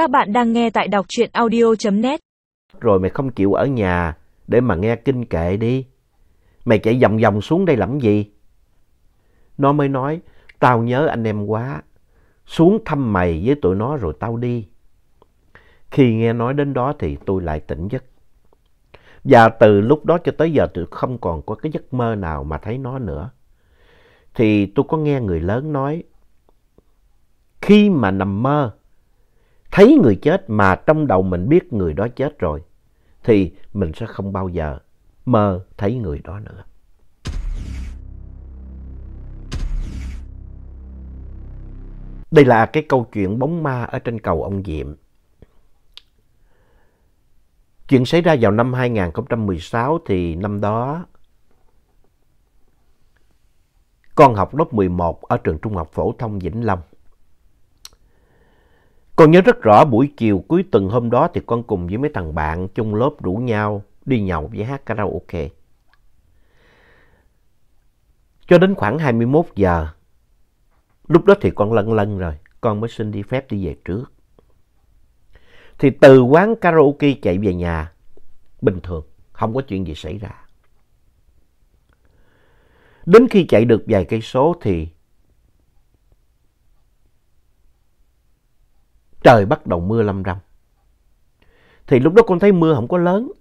Các bạn đang nghe tại đọc truyện audio.net. Rồi mày không chịu ở nhà để mà nghe kinh kệ đi. Mày chạy vòng vòng xuống đây làm gì? Nó mới nói, tao nhớ anh em quá. Xuống thăm mày với tụi nó rồi tao đi. Khi nghe nói đến đó thì tôi lại tỉnh giấc. Và từ lúc đó cho tới giờ tôi không còn có cái giấc mơ nào mà thấy nó nữa. Thì tôi có nghe người lớn nói, khi mà nằm mơ, thấy người chết mà trong đầu mình biết người đó chết rồi, thì mình sẽ không bao giờ mơ thấy người đó nữa. Đây là cái câu chuyện bóng ma ở trên cầu ông Diệm. Chuyện xảy ra vào năm 2016 thì năm đó con học lớp 11 ở trường trung học phổ thông Vĩnh Long. Con nhớ rất rõ buổi chiều cuối tuần hôm đó thì con cùng với mấy thằng bạn chung lớp rủ nhau đi nhậu với hát karaoke. Cho đến khoảng 21 giờ, lúc đó thì con lân lân rồi, con mới xin đi phép đi về trước. Thì từ quán karaoke chạy về nhà, bình thường, không có chuyện gì xảy ra. Đến khi chạy được vài cây số thì trời bắt đầu mưa lâm râm. Thì lúc đó con thấy mưa không có lớn,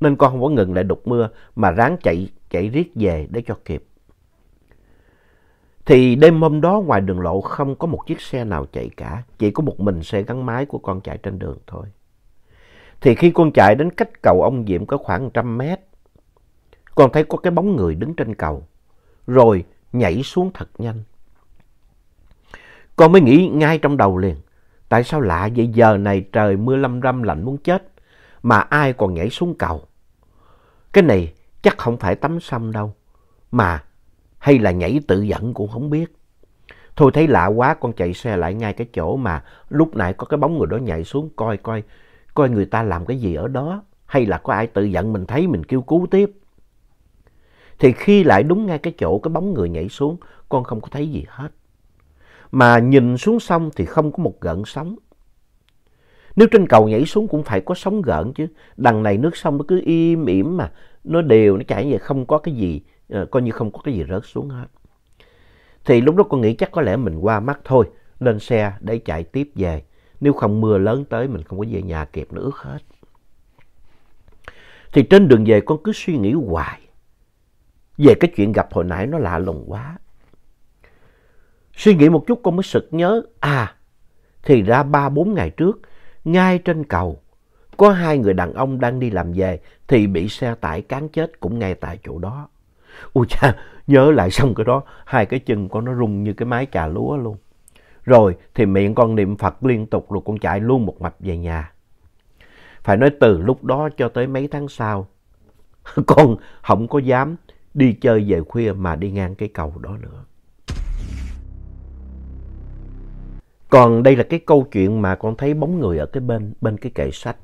nên con không có ngừng lại đục mưa mà ráng chạy, chạy riết về để cho kịp. Thì đêm hôm đó ngoài đường lộ không có một chiếc xe nào chạy cả, chỉ có một mình xe gắn máy của con chạy trên đường thôi. Thì khi con chạy đến cách cầu ông Diệm có khoảng trăm mét, con thấy có cái bóng người đứng trên cầu, rồi nhảy xuống thật nhanh. Con mới nghĩ ngay trong đầu liền, tại sao lạ vậy giờ này trời mưa lâm râm lạnh muốn chết, mà ai còn nhảy xuống cầu. Cái này chắc không phải tắm xăm đâu, mà hay là nhảy tự dẫn cũng không biết. Thôi thấy lạ quá con chạy xe lại ngay cái chỗ mà lúc nãy có cái bóng người đó nhảy xuống coi coi coi người ta làm cái gì ở đó hay là có ai tự giận mình thấy mình kêu cứu tiếp. Thì khi lại đúng ngay cái chỗ cái bóng người nhảy xuống con không có thấy gì hết. Mà nhìn xuống sông thì không có một gợn sóng. Nếu trên cầu nhảy xuống cũng phải có sóng gợn chứ. Đằng này nước sông nó cứ im ỉm mà. Nó đều, nó chảy vậy không có cái gì, uh, coi như không có cái gì rớt xuống hết. Thì lúc đó con nghĩ chắc có lẽ mình qua mắt thôi. Lên xe để chạy tiếp về. Nếu không mưa lớn tới mình không có về nhà kịp nó ướt hết. Thì trên đường về con cứ suy nghĩ hoài. Về cái chuyện gặp hồi nãy nó lạ lùng quá. Suy nghĩ một chút con mới sực nhớ. À, thì ra ba bốn ngày trước, ngay trên cầu, có hai người đàn ông đang đi làm về thì bị xe tải cán chết cũng ngay tại chỗ đó. Ui cha, nhớ lại xong cái đó, hai cái chân con nó rung như cái mái cà lúa luôn. Rồi thì miệng con niệm Phật liên tục rồi con chạy luôn một mạch về nhà. Phải nói từ lúc đó cho tới mấy tháng sau, con không có dám đi chơi về khuya mà đi ngang cái cầu đó nữa. Còn đây là cái câu chuyện mà con thấy bóng người ở cái bên, bên cái kệ sách.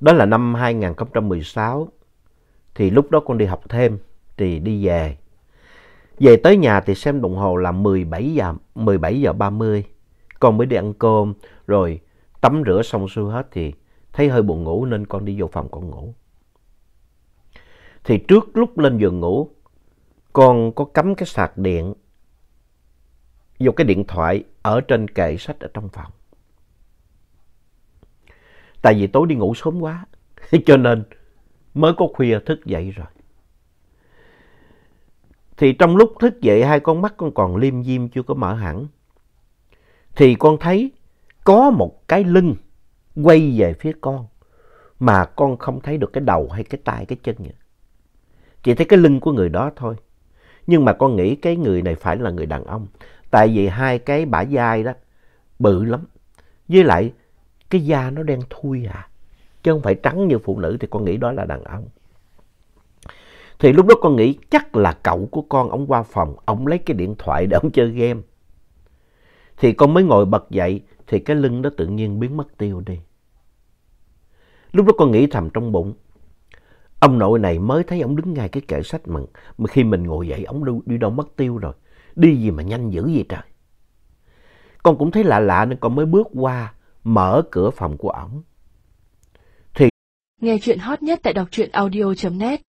Đó là năm 2016. Thì lúc đó con đi học thêm, thì đi về. Về tới nhà thì xem đồng hồ là 17 giờ, 17 giờ 30. Con mới đi ăn cơm, rồi tắm rửa xong xuôi hết thì thấy hơi buồn ngủ nên con đi vô phòng con ngủ. Thì trước lúc lên giường ngủ, con có cắm cái sạc điện vô cái điện thoại ở trên kệ sách ở trong phòng. Tại vì tối đi ngủ sớm quá, cho nên mới có khuya thức dậy rồi. Thì trong lúc thức dậy hai con mắt con còn liêm diêm chưa có mở hẳn. Thì con thấy có một cái lưng quay về phía con mà con không thấy được cái đầu hay cái tay cái chân nữa. Chỉ thấy cái lưng của người đó thôi. Nhưng mà con nghĩ cái người này phải là người đàn ông. Tại vì hai cái bả dai đó bự lắm. Với lại cái da nó đen thui à. Chứ không phải trắng như phụ nữ thì con nghĩ đó là đàn ông. Thì lúc đó con nghĩ chắc là cậu của con, ông qua phòng, ông lấy cái điện thoại để ông chơi game. Thì con mới ngồi bật dậy, thì cái lưng đó tự nhiên biến mất tiêu đi. Lúc đó con nghĩ thầm trong bụng, ông nội này mới thấy ông đứng ngay cái kệ sách mà, mà khi mình ngồi dậy ông đi, đi đâu mất tiêu rồi. Đi gì mà nhanh dữ vậy trời. Con cũng thấy lạ lạ nên con mới bước qua, mở cửa phòng của ổng. Thì... Nghe chuyện hot nhất tại docchuyenaudio.net